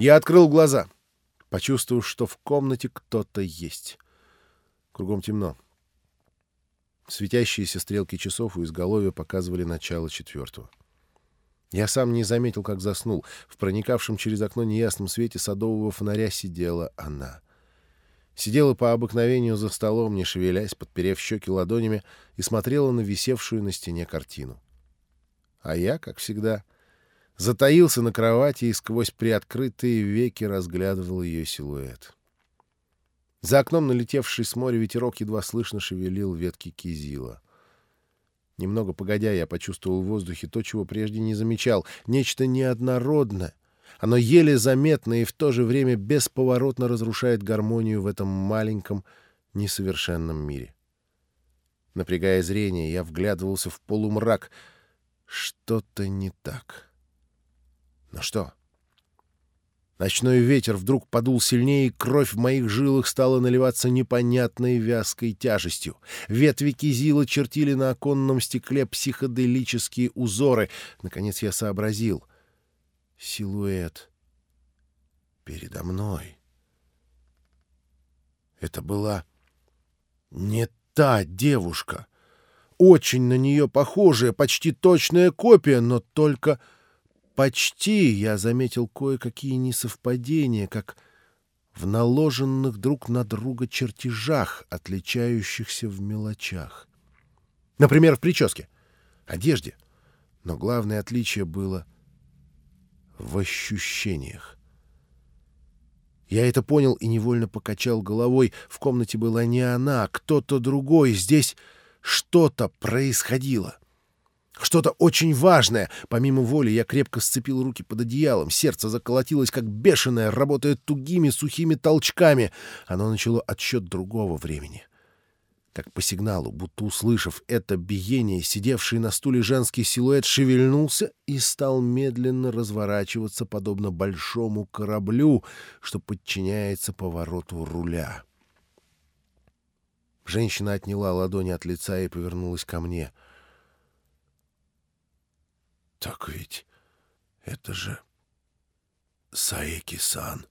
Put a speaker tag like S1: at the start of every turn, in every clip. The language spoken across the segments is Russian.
S1: Я открыл глаза, почувствовав, что в комнате кто-то есть. Кругом темно. Светящиеся стрелки часов у изголовья показывали начало четвертого. Я сам не заметил, как заснул. В проникавшем через окно неясном свете садового фонаря сидела она. Сидела по обыкновению за столом, не шевелясь, подперев щеки ладонями, и смотрела на висевшую на стене картину. А я, как всегда, затаился на кровати и сквозь приоткрытые веки разглядывал ее силуэт. За окном налетевший с моря ветерок едва слышно шевелил ветки кизила. Немного погодя, я почувствовал в воздухе то, чего прежде не замечал. Нечто неоднородное. Оно еле заметно и в то же время бесповоротно разрушает гармонию в этом маленьком, несовершенном мире. Напрягая зрение, я вглядывался в полумрак. Что-то не так. Но что? — Ночной ветер вдруг подул сильнее, и кровь в моих жилах стала наливаться непонятной вязкой тяжестью. Ветви кизила чертили на оконном стекле психоделические узоры. Наконец я сообразил. Силуэт передо мной. Это была не та девушка. Очень на нее похожая, почти точная копия, но только почти я заметил кое-какие несовпадения, как в наложенных друг на друга чертежах, отличающихся в мелочах. Например, в прическе, одежде. Но главное отличие было в ощущениях. Я это понял и невольно покачал головой. В комнате была не она, а кто-то другой. Здесь что-то происходило. Что-то очень важное. Помимо воли я крепко сцепил руки под одеялом. Сердце заколотилось, как бешеное, работая тугими сухими толчками. Оно начало отсчет другого времени. Как по сигналу, будто услышав это биение, сидевший на стуле женский силуэт шевельнулся и стал медленно разворачиваться, подобно большому кораблю, что подчиняется повороту руля. Женщина отняла ладони от лица и повернулась ко мне — так ведь это же Саеки-сан.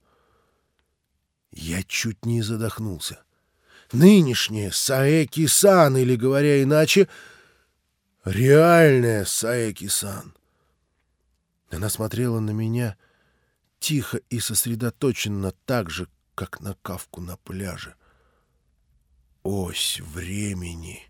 S1: Я чуть не задохнулся. Нынешняя Саеки-сан, или, говоря иначе, реальная Саеки-сан. Она смотрела на меня тихо и сосредоточенно так же, как на кавку на пляже. Ось времени —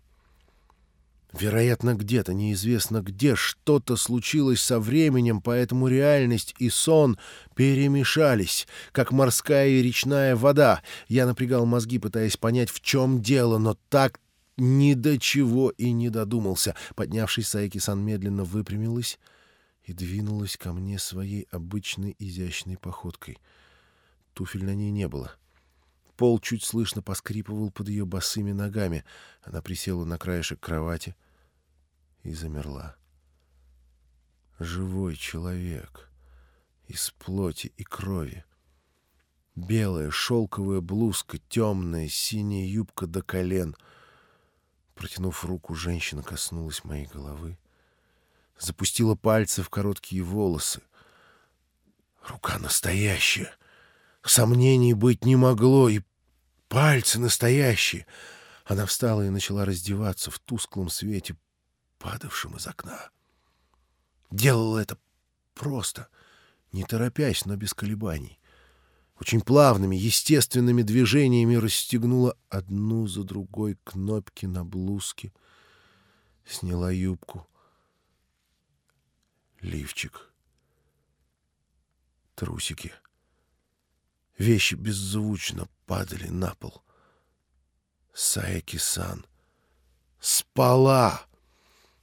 S1: Вероятно, где-то, неизвестно где, что-то случилось со временем, поэтому реальность и сон перемешались, как морская и речная вода. Я напрягал мозги, пытаясь понять, в чем дело, но так ни до чего и не додумался. Поднявшись, Саеки-сан медленно выпрямилась и двинулась ко мне своей обычной изящной походкой. Туфель на ней не было. Пол чуть слышно поскрипывал под ее босыми ногами. Она присела на краешек кровати и замерла. Живой человек из плоти и крови. Белая шелковая блузка, темная синяя юбка до колен. Протянув руку, женщина коснулась моей головы. Запустила пальцы в короткие волосы. Рука настоящая. Сомнений быть не могло, и Пальцы настоящие. Она встала и начала раздеваться в тусклом свете, падавшем из окна. Делала это просто, не торопясь, но без колебаний. Очень плавными, естественными движениями расстегнула одну за другой кнопки на блузке, сняла юбку, лифчик, трусики — Вещи беззвучно падали на пол. Саеки-сан спала.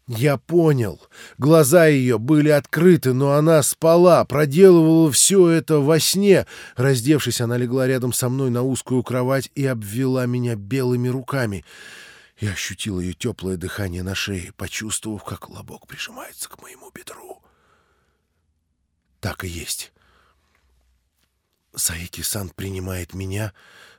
S1: Я понял. Глаза ее были открыты, но она спала, проделывала все это во сне. Раздевшись, она легла рядом со мной на узкую кровать и обвела меня белыми руками. Я ощутил ее теплое дыхание на шее, почувствовав, как лобок прижимается к моему бедру. Так и есть. Саики-сан принимает меня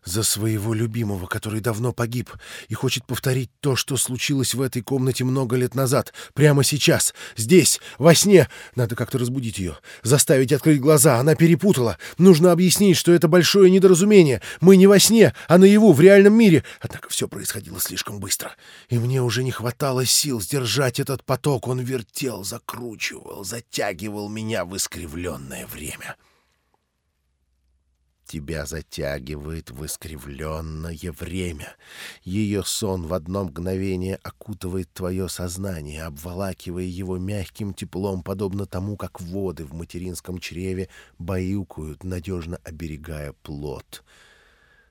S1: за своего любимого, который давно погиб, и хочет повторить то, что случилось в этой комнате много лет назад, прямо сейчас, здесь, во сне. Надо как-то разбудить ее, заставить открыть глаза. Она перепутала. Нужно объяснить, что это большое недоразумение. Мы не во сне, а наяву, в реальном мире. Однако все происходило слишком быстро, и мне уже не хватало сил сдержать этот поток. Он вертел, закручивал, затягивал меня в искривленное время. Тебя затягивает в искривленное время. Ее сон в одно мгновение окутывает твое сознание, обволакивая его мягким теплом, подобно тому, как воды в материнском чреве баюкают, надежно оберегая плод.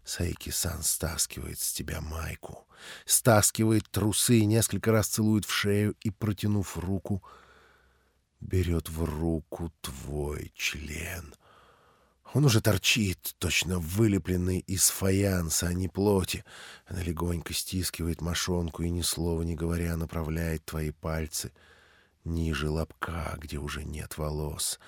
S1: Сайки-сан стаскивает с тебя майку, стаскивает трусы, несколько раз целует в шею и, протянув руку, берет в руку твой член — он уже торчит, точно вылепленный из фаянса, а не плоти. Она легонько стискивает мошонку и, ни слова не говоря, направляет твои пальцы ниже лобка, где уже нет волос.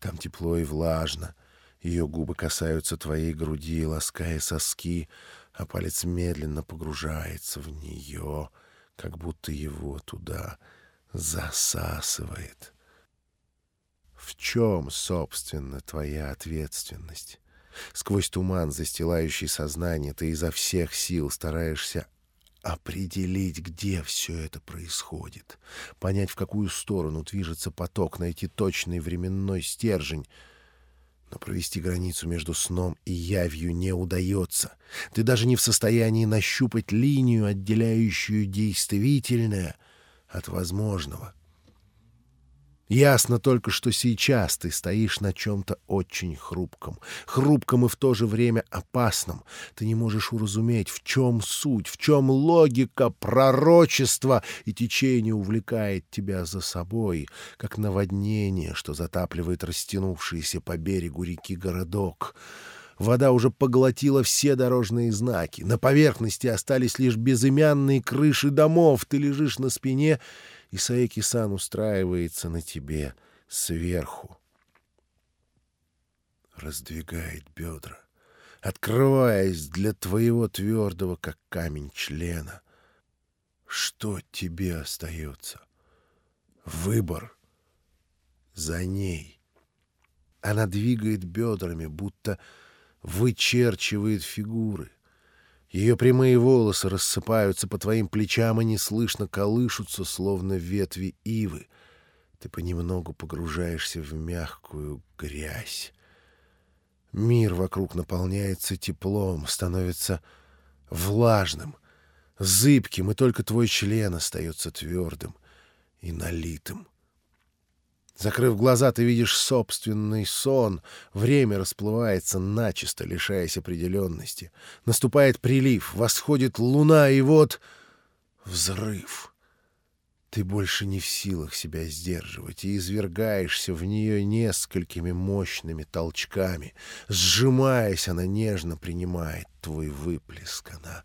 S1: Там тепло и влажно. Ее губы касаются твоей груди, лаская соски, а палец медленно погружается в нее, как будто его туда засасывает. В чем, собственно, твоя ответственность? Сквозь туман, застилающий сознание, ты изо всех сил стараешься определить, где все это происходит, понять, в какую сторону движется поток, найти точный временной стержень. Но провести границу между сном и явью не удается. Ты даже не в состоянии нащупать линию, отделяющую действительное от возможного. Ясно только, что сейчас ты стоишь на чем-то очень хрупком. Хрупком и в то же время опасном. Ты не можешь уразуметь, в чем суть, в чем логика пророчества, и течение увлекает тебя за собой, как наводнение, что затапливает растянувшийся по берегу реки городок. Вода уже поглотила все дорожные знаки. На поверхности остались лишь безымянные крыши домов. Ты лежишь на спине и Саеки-сан устраивается на тебе сверху. Раздвигает бедра, открываясь для твоего твердого, как камень, члена. Что тебе остается? Выбор за ней. Она двигает бедрами, будто вычерчивает фигуры. Ее прямые волосы рассыпаются по твоим плечам и неслышно колышутся, словно ветви ивы. Ты понемногу погружаешься в мягкую грязь. Мир вокруг наполняется теплом, становится влажным, зыбким, и только твой член остается твердым и налитым. Закрыв глаза, ты видишь собственный сон. Время расплывается начисто, лишаясь определенности. Наступает прилив, восходит луна, и вот взрыв. Ты больше не в силах себя сдерживать и извергаешься в нее несколькими мощными толчками. Сжимаясь, она нежно принимает твой выплеск. Она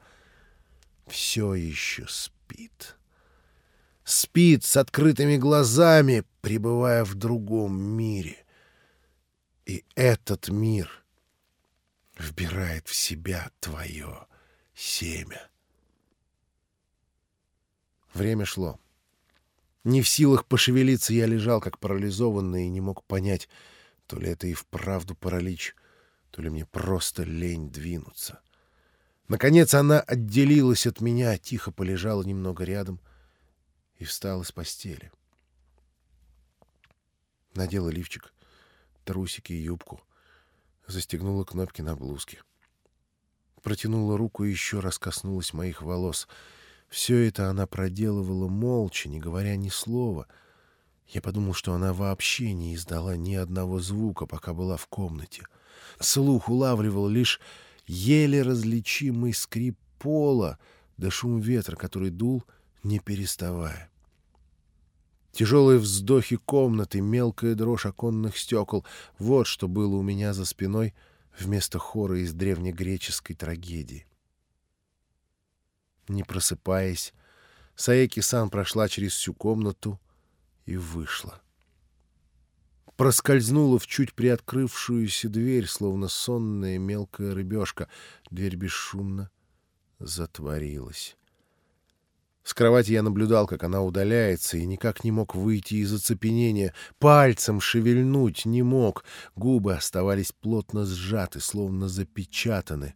S1: все еще спит спит с открытыми глазами, пребывая в другом мире. И этот мир вбирает в себя твое семя. Время шло. Не в силах пошевелиться, я лежал как парализованный и не мог понять, то ли это и вправду паралич, то ли мне просто лень двинуться. Наконец она отделилась от меня, тихо полежала немного рядом — и встала с постели. Надела лифчик, трусики и юбку, застегнула кнопки на блузке. Протянула руку и еще раз коснулась моих волос. Все это она проделывала молча, не говоря ни слова. Я подумал, что она вообще не издала ни одного звука, пока была в комнате. Слух улавливал лишь еле различимый скрип пола да шум ветра, который дул — не переставая. Тяжелые вздохи комнаты, мелкая дрожь оконных стекол — вот что было у меня за спиной вместо хора из древнегреческой трагедии. Не просыпаясь, Саеки-сан прошла через всю комнату и вышла. проскользнула в чуть приоткрывшуюся дверь, словно сонная мелкая рыбешка. Дверь бесшумно затворилась. С кровати я наблюдал, как она удаляется, и никак не мог выйти из оцепенения. Пальцем шевельнуть не мог. Губы оставались плотно сжаты, словно запечатаны.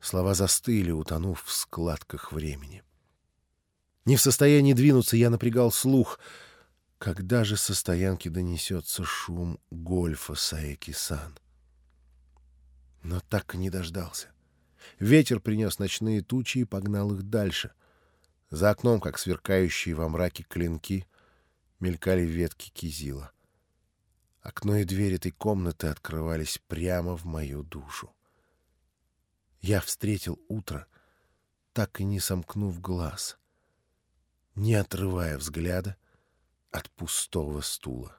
S1: Слова застыли, утонув в складках времени. Не в состоянии двинуться, я напрягал слух. Когда же со стоянки донесется шум гольфа Саеки-сан? Но так и не дождался. Ветер принес ночные тучи и погнал их дальше — за окном, как сверкающие во мраке клинки, мелькали ветки кизила. Окно и дверь этой комнаты открывались прямо в мою душу. Я встретил утро, так и не сомкнув глаз, не отрывая взгляда от пустого стула.